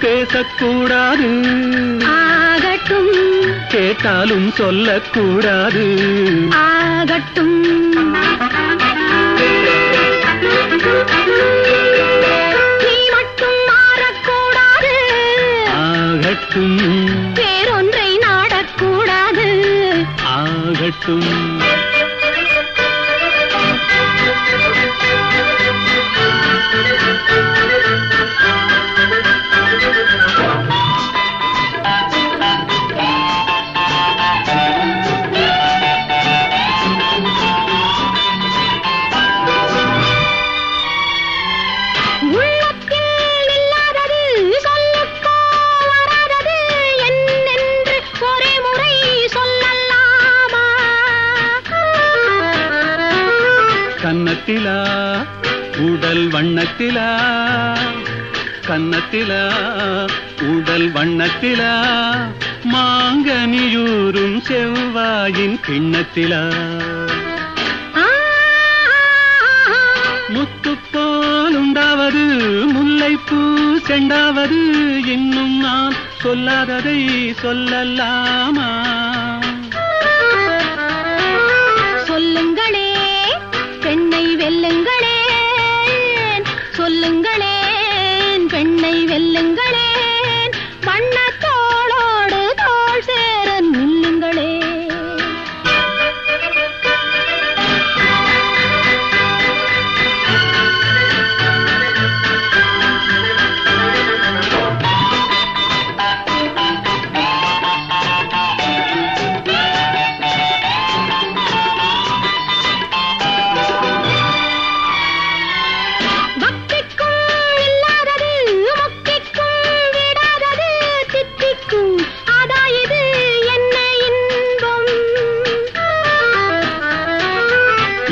பேசக்கூடாது. ஆகட்டும். கேட்டாலும் சொல்லக்கூடாது. ஆகட்டும். நீ மட்டும் மாறக்கூடாது. ஆகட்டும். வேறொன்றை நாடக்கூடாது. ஆகட்டும். கன்னத்திலா உடல் வண்ணத்திலா கன்னத்திலா உடல் வண்ணத்திலா மாங்கனியூரும் செவ்வாயின் கிண்ணத்திலா. முத்து போல் உண்டாவது முல்லைப்பூ செண்டாவது இன்னும் நான் சொல்லாததை சொல்லலாமா? பெண்ணை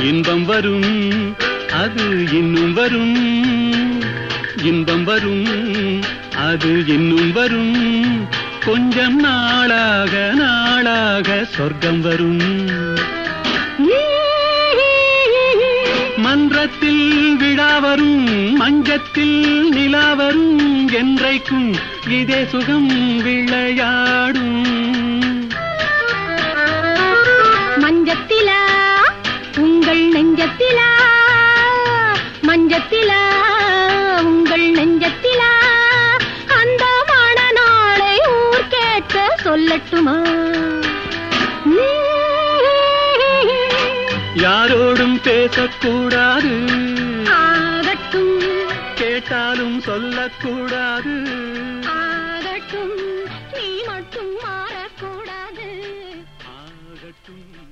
இன்பம் வரும் அது இன்னும் வரும். இன்பம் வரும் அது இன்னும் வரும். கொஞ்சம் நாளாக நாளாக சொர்க்கம் வரும். மன்றத்தில் விழா வரும் மஞ்சத்தில் நிலா வரும். என்றைக்கும் இதே சுகம் விளையாடும். நெஞ்சத்திலா மஞ்சத்திலா உங்கள் நெஞ்சத்திலா அந்த மன ஊர் கேட்க சொல்லட்டுமா? யாரோடும் பேசக்கூடாது. ஆகட்டும். கேட்டாலும் சொல்லக்கூடாது. ஆகட்டும். நீ மட்டும் மாறக்கூடாது. ஆகட்டும்.